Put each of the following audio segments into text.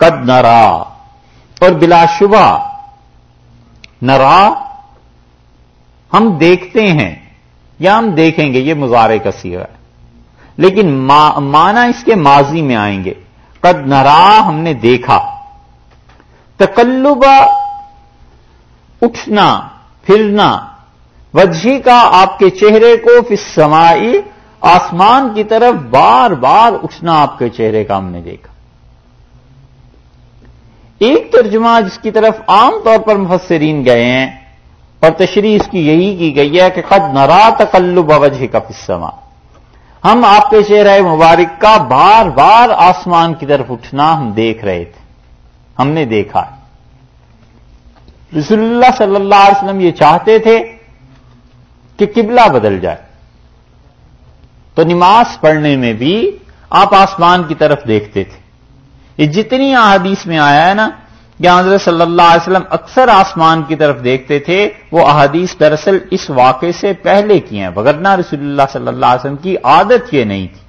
قد نرا، اور بلا شبہ۔ نرا، ہم دیکھتے ہیں یا ہم دیکھیں گے، یہ مظاہرے کا سیرا ہے۔ لیکن مانا اس کے ماضی میں آئیں گے۔ قد نرا، ہم نے دیکھا۔ تکلبہ اٹھنا، پھرنا۔ وجہ کا آپ کے چہرے کو فسمائی آسمان کی طرف بار بار اٹھنا آپ کے چہرے کا ہم نے دیکھا۔ ایک ترجمہ جس کی طرف عام طور پر مفسرین گئے ہیں اور تشریح اس کی یہی کی گئی ہے کہ قد نرا تقلب وجہ کا فسما ہم آپ کے چہرہ مبارک کا بار بار آسمان کی طرف اٹھنا ہم دیکھ رہے تھے۔ ہم نے دیکھا۔ رسول اللہ صلی اللہ علیہ وسلم یہ چاہتے تھے کہ قبلہ بدل جائے۔ تو نماز پڑھنے میں بھی آپ آسمان کی طرف دیکھتے تھے۔ یہ جتنی احادیث میں آیا ہے نا، کہ حضرت صلی اللہ علیہ وسلم اکثر آسمان کی طرف دیکھتے تھے، وہ احادیث دراصل اس واقعے سے پہلے کی ہیں بغرنا رسول اللہ صلی اللہ علیہ وسلم کی عادت یہ نہیں تھی۔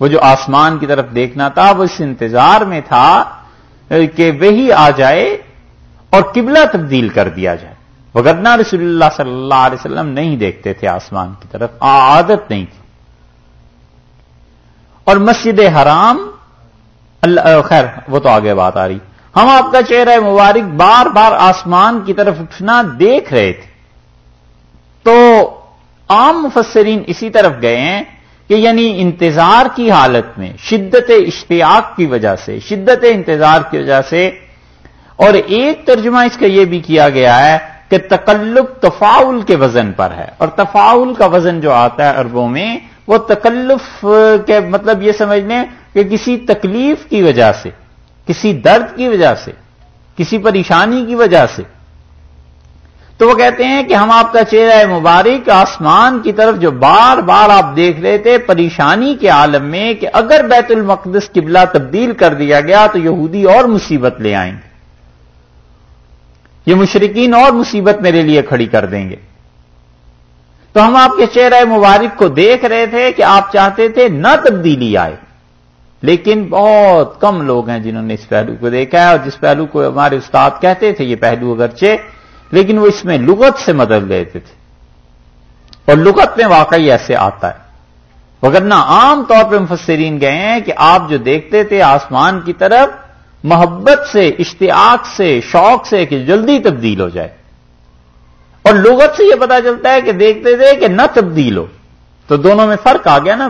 وہ جو آسمان کی طرف دیکھنا تھا، وہ اس انتظار میں تھا کہ وہی آ جائے اور قبلہ تبدیل کر دیا جائے۔ وگرنا رسول اللہ صلی اللہ علیہ وسلم نہیں دیکھتے تھے آسمان کی طرف عادت نہیں تھی۔ اور مسجد حرام اللہ خیر، وہ تو آگے بات آ رہی۔ ہم آپ کا چہرہ مبارک بار بار آسمان کی طرف اٹھنا دیکھ رہے تھے۔ تو عام مفسرین اسی طرف گئے ہیں کہ یعنی انتظار کی حالت میں، شدت اشتیاق کی وجہ سے، شدت انتظار کی وجہ سے۔ اور ایک ترجمہ اس کا یہ بھی کیا گیا ہے کہ تکلب تفاول کے وزن پر ہے۔ اور تفاول کا وزن جو آتا ہے عربوں میں وہ تکلف کے مطلب یہ سمجھ لیں کہ کسی تکلیف کی وجہ سے، کسی درد کی وجہ سے، کسی پریشانی کی وجہ سے۔ تو وہ کہتے ہیں کہ ہم آپ کا چہرہ مبارک آسمان کی طرف جو بار بار آپ دیکھ رہے تھے، پریشانی کے عالم میں کہ اگر بیت المقدس قبلہ تبدیل کر دیا گیا تو یہودی اور مصیبت لے آئیں گے۔ یہ مشرقین اور مصیبت میرے لیے کھڑی کر دیں گے۔ تو ہم آپ کے چہرہ مبارک کو دیکھ رہے تھے کہ آپ چاہتے تھے نہ تبدیلی آئے۔ لیکن بہت کم لوگ ہیں جنہوں نے اس پہلو کو دیکھا ہے اور جس پہلو کو ہمارے استاد کہتے تھے، یہ پہلو اگرچہ، لیکن وہ اس میں لغت سے مدد لیتے تھے۔ اور لغت میں واقعی ایسے آتا ہے۔ وگرنہ عام طور پہ مفسرین گئے ہیں کہ آپ جو دیکھتے تھے آسمان کی طرف، محبت سے، اشتیاق سے، شوق سے کہ جلدی تبدیل ہو جائے۔ اور لغت سے یہ پتا چلتا ہے کہ دیکھتے تھے کہ نہ تبدیل ہو۔ تو دونوں میں فرق آ گیا نا،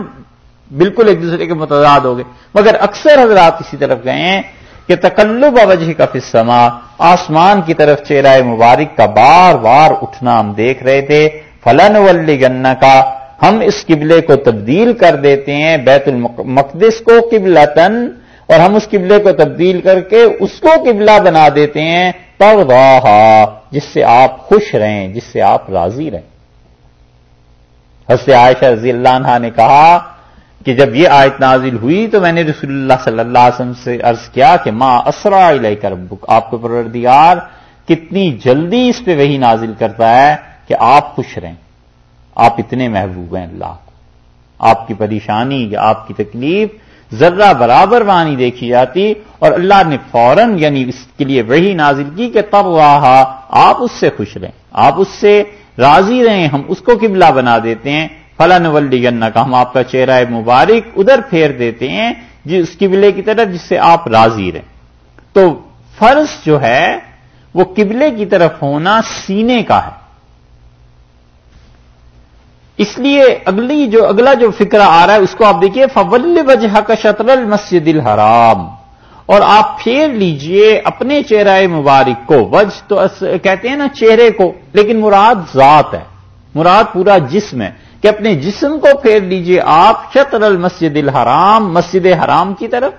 بالکل ایک دوسرے کے متضاد ہو گئے۔ مگر اکثر حضرات اسی طرف گئے ہیں کہ تکلب وجہ کا فسما آسمان کی طرف چہرہ مبارک کا بار بار اٹھنا ہم دیکھ رہے تھے۔ فلن ولی گنا کا ہم اس قبلے کو تبدیل کر دیتے ہیں، بیت المقدس کو قبلتن اور ہم اس قبلے کو تبدیل کر کے اس کو قبلہ بنا دیتے ہیں۔ پر جس سے آپ خوش رہیں، جس سے آپ راضی رہیں۔ حضرت عائشہ رضی اللہ عنہ نے کہا کہ جب یہ آیت نازل ہوئی تو میں نے رسول اللہ صلی اللہ علیہ وسلم سے عرض کیا کہ ماں اسرا کر آپ کو پروردگار کتنی جلدی اس پہ وہی نازل کرتا ہے کہ آپ خوش رہیں۔ آپ اتنے محبوب ہیں اللہ کو۔ آپ کی پریشانی یا آپ کی تکلیف ذرہ برابر وہاں دیکھی جاتی اور اللہ نے فوراً یعنی اس کے لیے وہی نازل کی کہ تب وہاں آپ اس سے خوش رہیں، آپ اس سے راضی رہیں، ہم اس کو قبلہ بنا دیتے ہیں۔ فلاں نولی کا ہم آپ کا چہرہ مبارک ادھر پھیر دیتے ہیں جی اس قبلے کی طرف جس سے آپ راضی رہیں۔ تو فرض جو ہے، وہ قبلے کی طرف ہونا سینے کا ہے۔ اس لیے اگلی جو اگلا جو فکرہ آ رہا ہے، اس کو آپ دیکھیے، فول وجہ کا شطر المسجد الحرام۔ اور آپ پھیر لیجیے اپنے چہرہ مبارک کو۔ وج تو کہتے ہیں نا چہرے کو، لیکن مراد ذات ہے۔ مراد پورا جسم ہے۔ کہ اپنے جسم کو پھیر لیجیے آپ شطر المسجد الحرام، مسجد حرام کی طرف،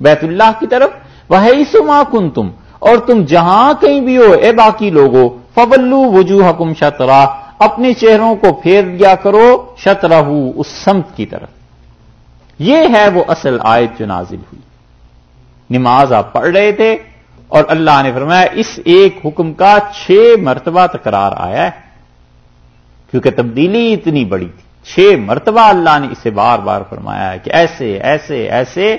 بیت اللہ کی طرف۔ وہ سما کن تم اور تم جہاں کہیں بھی ہو، اے باقی لوگو فولو وجوہ کم شطرا۔ اپنے چہروں کو پھیر دیا کرو شطرہ اس سمت کی طرف۔ یہ ہے وہ اصل آیت جو نازل ہوئی۔ نماز آپ پڑھ رہے تھے اور اللہ نے فرمایا، اس ایک حکم کا چھ مرتبہ تکرار آیا ہے۔ کیونکہ تبدیلی اتنی بڑی تھی۔ چھ مرتبہ اللہ نے اسے بار بار فرمایا ہے کہ ایسے ایسے ایسے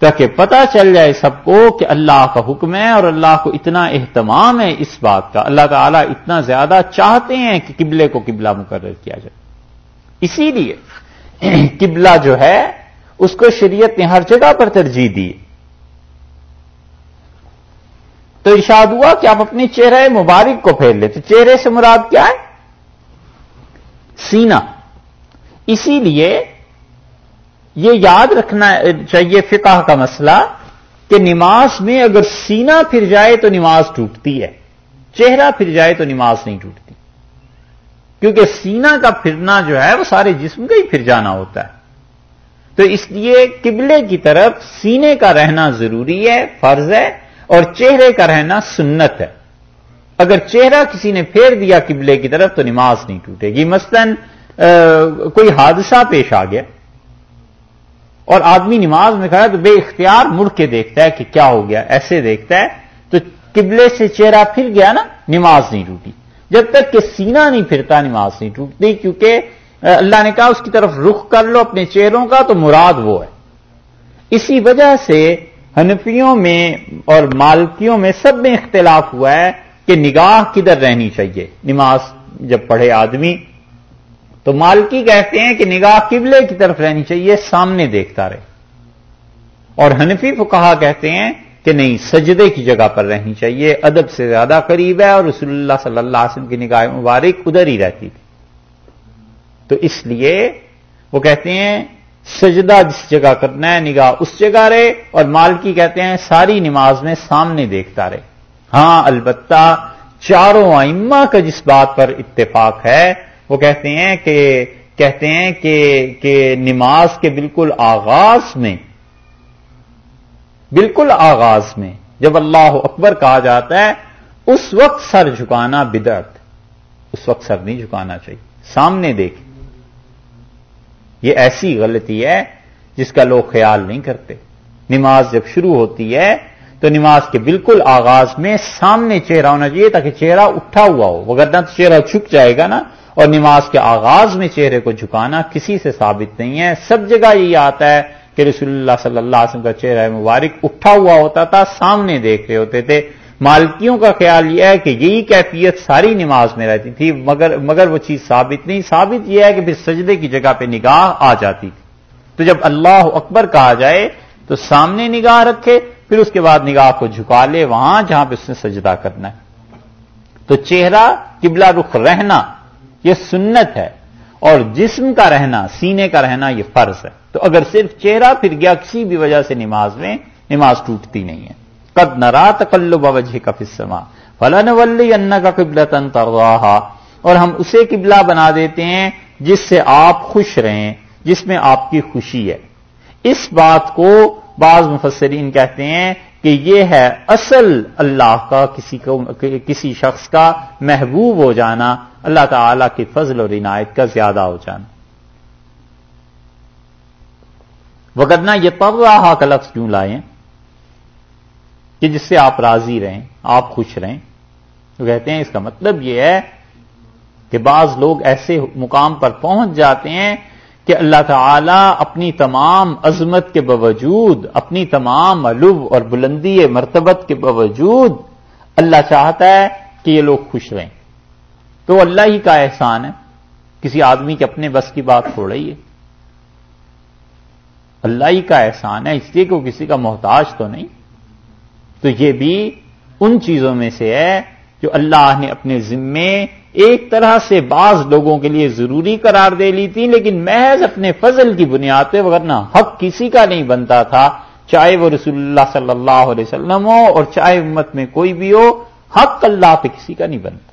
تاکہ پتا چل جائے سب کو کہ اللہ کا حکم ہے اور اللہ کو اتنا اہتمام ہے اس بات کا۔ اللہ تعالیٰ اتنا زیادہ چاہتے ہیں کہ قبلے کو قبلہ مقرر کیا جائے۔ اسی لیے قبلہ جو ہے، اس کو شریعت نے ہر جگہ پر ترجیح دی۔ تو ارشاد ہوا کہ آپ اپنے چہرے مبارک کو پھیر لیتے چہرے سے مراد کیا ہے؟ سینا اسی لیے یہ یاد رکھنا چاہیے فقہ کا مسئلہ کہ نماز میں اگر سینا پھر جائے تو نماز ٹوٹتی ہے، چہرہ پھر جائے تو نماز نہیں ٹوٹتی۔ کیونکہ سینا کا پھرنا جو ہے وہ سارے جسم کا ہی پھر جانا ہوتا ہے۔ تو اس لیے قبلے کی طرف سینے کا رہنا ضروری ہے، فرض ہے، اور چہرے کا رہنا سنت ہے۔ اگر چہرہ کسی نے پھیر دیا قبلے کی طرف تو نماز نہیں ٹوٹے گی۔ مثلا کوئی حادثہ پیش آ گیا۔ اور آدمی نماز میں کھڑا تو بے اختیار مڑ کے دیکھتا ہے کہ کیا ہو گیا، ایسے دیکھتا ہے، تو قبلے سے چہرہ پھر گیا نا، نماز نہیں ٹوٹی۔ جب تک کہ سینہ نہیں پھرتا، نماز نہیں ٹوٹتی، کیونکہ اللہ نے کہا اس کی طرف رخ کر لو اپنے چہروں کا، تو مراد وہ ہے۔ اسی وجہ سے ہنفیوں میں اور مالکیوں میں سب میں اختلاف ہوا ہے کہ نگاہ کدھر رہنی چاہیے۔ نماز جب پڑھے آدمی تو مالکی کہتے ہیں کہ نگاہ قبلے کی طرف رہنی چاہیے، سامنے دیکھتا رہے۔ اور حنفی کو کہا کہتے ہیں کہ نہیں، سجدے کی جگہ پر رہنی چاہیے، ادب سے زیادہ قریب ہے اور رسول اللہ صلی اللہ علیہ وسلم کی نگاہ مبارک ادھر ہی رہتی تھی۔ تو اس لیے وہ کہتے ہیں، سجدہ جس جگہ کرنا ہے نگاہ اس جگہ رہے، اور مالکی کہتے ہیں، ساری نماز میں سامنے دیکھتا رہے۔ ہاں البتہ چاروں ائمہ کا جس بات پر اتفاق ہے وہ کہتے ہیں کہ کہتے ہیں کہ کہ نماز کے بالکل آغاز میں، بالکل آغاز میں جب اللہ اکبر کہا جاتا ہے، اس وقت سر جھکانا بدرت اس وقت سر نہیں جھکانا چاہیے، سامنے دیکھ۔ یہ ایسی غلطی ہے جس کا لوگ خیال نہیں کرتے۔ نماز جب شروع ہوتی ہے تو نماز کے بالکل آغاز میں سامنے چہرہ ہونا چاہیے تاکہ چہرہ اٹھا ہوا ہو۔ وغیرہ تو چہرہ چھک جائے گا نا اور نماز کے آغاز میں چہرے کو جھکانا کسی سے ثابت نہیں ہے۔ سب جگہ یہی آتا ہے کہ رسول اللہ صلی اللہ علیہ وسلم کا چہرہ مبارک اٹھا ہوا ہوتا تھا، سامنے دیکھ رہے ہوتے تھے۔ مالکیوں کا خیال یہ ہے کہ یہی کیفیت ساری نماز میں رہتی تھی، مگر مگر وہ چیز ثابت نہیں۔ ثابت یہ ہے کہ پھر سجدے کی جگہ پہ نگاہ آ جاتی۔ تھی تو جب اللہ اکبر کہا جائے تو سامنے نگاہ رکھے پھر اس کے بعد نگاہ کو جھکا لے وہاں جہاں پہ اس نے سجدہ کرنا ہے۔ تو چہرہ، قبلہ رخ رہنا، یہ سنت ہے۔ اور جسم کا رہنا، سینے کا رہنا، یہ فرض ہے۔ تو اگر صرف چہرہ پھر گیا، کسی بھی وجہ سے نماز میں نماز ٹوٹتی نہیں ہے۔ قد نرا تکلو بوجہ کا فسما فلن ولی ان کا قبل تن اور ہم اسے قبلہ بنا دیتے ہیں جس سے آپ خوش رہیں، جس میں آپ کی خوشی ہے۔ اس بات کو بعض مفسرین کہتے ہیں کہ یہ ہے اصل اللہ کا، کسی کو، کسی شخص کا محبوب ہو جانا، اللہ تعالی کی فضل اور عنایت کا زیادہ ہو جانا۔ وغیرہ یہ تباہ کا لفظ کیوں لائیں کہ جس سے آپ راضی رہیں، آپ خوش رہیں۔ تو کہتے ہیں اس کا مطلب یہ ہے کہ بعض لوگ ایسے مقام پر پہنچ جاتے ہیں کہ اللہ تعالی اپنی تمام عظمت کے باوجود، اپنی تمام علو اور بلندی مرتبت کے باوجود اللہ چاہتا ہے کہ یہ لوگ خوش رہیں۔ تو اللہ ہی کا احسان ہے۔ کسی آدمی کے اپنے بس کی بات ہو رہی ہے۔ اللہ ہی کا احسان ہے، اس لیے کہ وہ کسی کا محتاج تو نہیں۔ تو یہ بھی ان چیزوں میں سے ہے جو اللہ نے اپنے ذمے ایک طرح سے بعض لوگوں کے لیے ضروری قرار دے لی تھی، لیکن محض اپنے فضل کی بنیاد پہ، ورنہ حق کسی کا نہیں بنتا تھا، چاہے وہ رسول اللہ صلی اللہ علیہ وسلم ہو اور چاہے امت میں کوئی بھی ہو، حق اللہ پہ کسی کا نہیں بنتا۔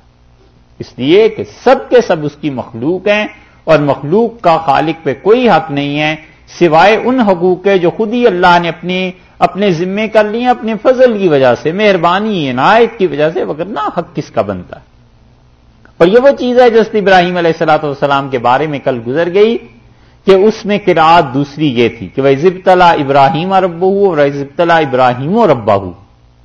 اس لیے کہ سب کے سب اس کی مخلوق ہیں اور مخلوق کا خالق پہ کوئی حق نہیں ہے، سوائے ان حقوق کے جو خود ہی اللہ نے اپنی، اپنے ذمے کر لیے، اپنے فضل کی وجہ سے، مہربانی، عنایت کی وجہ سے وغیرہ حق کس کا بنتا۔ ہے اور یہ وہ چیز ہے جو ابراہیم علیہ السلاۃ والسلام کے بارے میں کل گزر گئی کہ اس میں کراط دوسری یہ تھی کہ وہ عزبتلا ابراہیم رب ہو اور عزبتلا ابراہیم و ربا ہو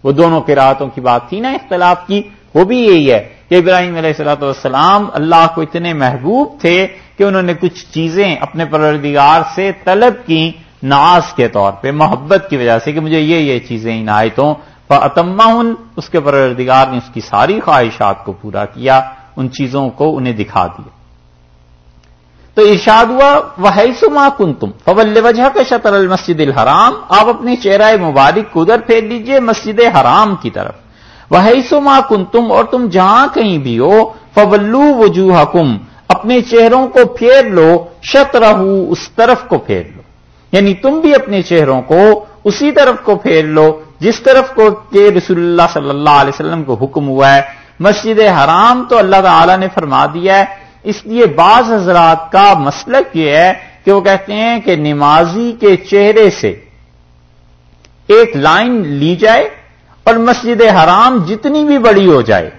وہ دونوں کراطوں کی بات تھی نا اختلاف کی، وہ بھی یہی ہے کہ ابراہیم علیہ السلاۃ والسلام اللہ کو اتنے محبوب تھے کہ انہوں نے کچھ چیزیں اپنے پروردگار سے طلب کی ناز کے طور پہ، محبت کی وجہ سے کہ مجھے یہ یہ چیزیں ان آیتوں اتما اس کے پروردگار نے اس کی ساری خواہشات کو پورا کیا۔ ان چیزوں کو انہیں دکھا دیا تو ارشاد ہوا وہ کن تم فول وجہ کا شطر المسجد الحرام۔ آپ اپنی چہرہ مبارک کو ادھر پھیر لیجیے، مسجد حرام کی طرف۔ وہ کن تم اور تم جہاں کہیں بھی ہو فولو وجوہ اپنے چہروں کو پھیر لو شت اس طرف کو پھیر لو۔ یعنی تم بھی اپنے چہروں کو اسی طرف کو پھیر لو، جس طرف کو کہ رسول اللہ صلی اللہ علیہ وسلم کو حکم ہوا ہے۔ مسجد حرام تو اللہ تعالی نے فرما دیا ہے۔ اس لیے بعض حضرات کا مسلک یہ ہے کہ وہ کہتے ہیں کہ نمازی کے چہرے سے ایک لائن لی جائے اور مسجد حرام جتنی بھی بڑی ہو جائے،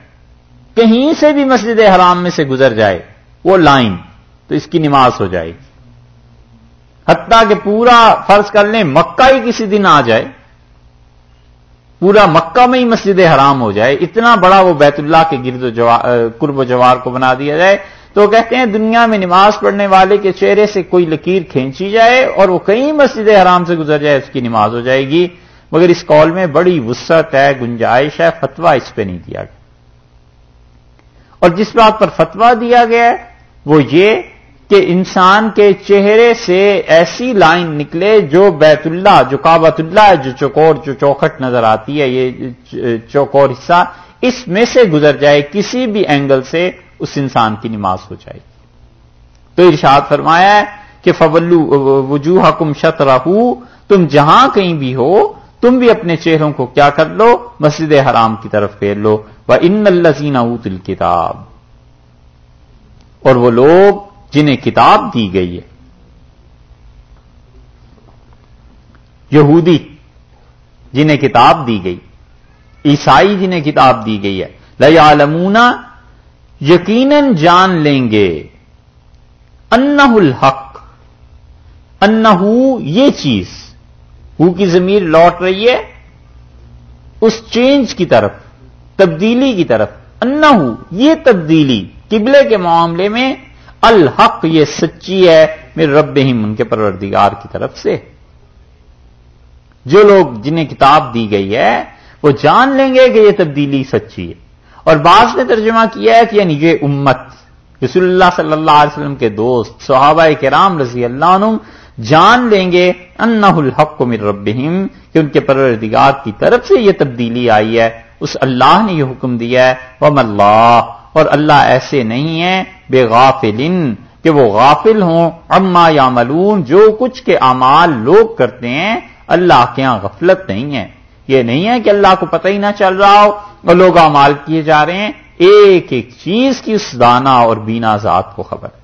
کہیں سے بھی مسجد حرام میں سے گزر جائے، وہ لائن تو اس کی نماز ہو جائے۔ گی حتیٰ کہ پورا فرض کر لیں، مکہ ہی کسی دن آ جائے۔ پورا مکہ میں ہی مسجد حرام ہو جائے، اتنا بڑا وہ بیت اللہ کے گرد و قرب و جوار کو بنا دیا جائے۔ تو کہتے ہیں دنیا میں نماز پڑھنے والے کے چہرے سے کوئی لکیر کھینچی جائے اور وہ کئی مسجد حرام سے گزر جائے، اس کی نماز ہو جائے گی۔ مگر اس کال میں بڑی وسعت ہے گنجائش ہے فتوا اس پہ نہیں دیا گیا۔ اور جس بات پر فتوا دیا گیا ہے، وہ یہ کہ انسان کے چہرے سے ایسی لائن نکلے جو بیت اللہ، جو کابت اللہ ہے، جو چوکور، جو چوکھٹ نظر آتی ہے، یہ چوکور حصہ اس میں سے گزر جائے، کسی بھی اینگل سے اس انسان کی نماز ہو جائے۔ گی تو ارشاد فرمایا ہے کہ فولو وجوہ کم شت تم جہاں کہیں بھی ہو، تم بھی اپنے چہروں کو کیا کر لو، مسجد حرام کی طرف پھیر لو۔ وہ ان الزین اوت الکتاب اور وہ لوگ جنہیں کتاب دی گئی ہے۔ یہودی جنہیں کتاب دی گئی، عیسائی جنہیں کتاب دی گئی ہے۔ لیا یقیناً جان لیں گے انہ الحق انہ یہ چیز، ہو کی ضمیر لوٹ رہی ہے اس چینج کی طرف، تبدیلی کی طرف۔ انہ یہ تبدیلی، قبلے کے معاملے میں الحق یہ سچی ہے میرے رب ہی ان کے پروردگار کی طرف سے۔ جو لوگ جنہیں کتاب دی گئی ہے، وہ جان لیں گے کہ یہ تبدیلی سچی ہے۔ اور بعض نے ترجمہ کیا ہے کہ یعنی یہ امت، رسول اللہ صلی اللہ علیہ وسلم کے دوست، صحابہ کرام رضی اللہ عنہ جان لیں گے انہ الحق من ربہم، کہ ان کے پروردگار کی طرف سے یہ تبدیلی آئی ہے۔ اس اللہ نے یہ حکم دیا ہے۔ وم اللہ اور اللہ ایسے نہیں ہے بے غافل کہ وہ غافل ہوں۔ اما یا ملون جو کچھ کے اعمال لوگ کرتے ہیں، اللہ کے یہاں غفلت نہیں ہے۔ یہ نہیں ہے کہ اللہ کو پتہ ہی نہ چل رہا ہو اور لوگ اعمال کیے جا رہے ہیں۔ ایک ایک چیز کی اس دانا اور بینا ذات کو خبر۔